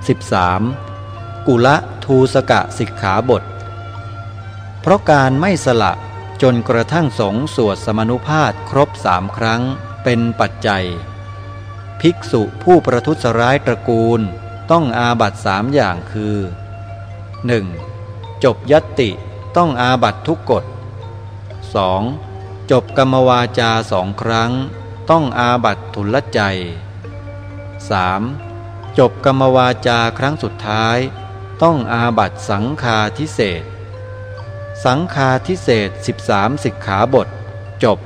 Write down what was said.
13. กุละทูสกะสิกขาบท เพราะการไม่สละจนกระทั่งสงสวดสมนุภาพครบสามครั้งเป็นปัจจัย ภิกษุผู้ประทุษร้ายตระกูลต้องอาบัตสามอย่างคือ 1. จบยตติต้องอาบัตทุกกฎ 2. จบกรรมวาจาสองครั้ง ต้องอาบัตทุลใจ 3. จบกรรมวาจาครั้งสุดท้าย ต้องอาบัตสังคาทิเศษ สังคาทิเศษ13 สิกขาบท จบ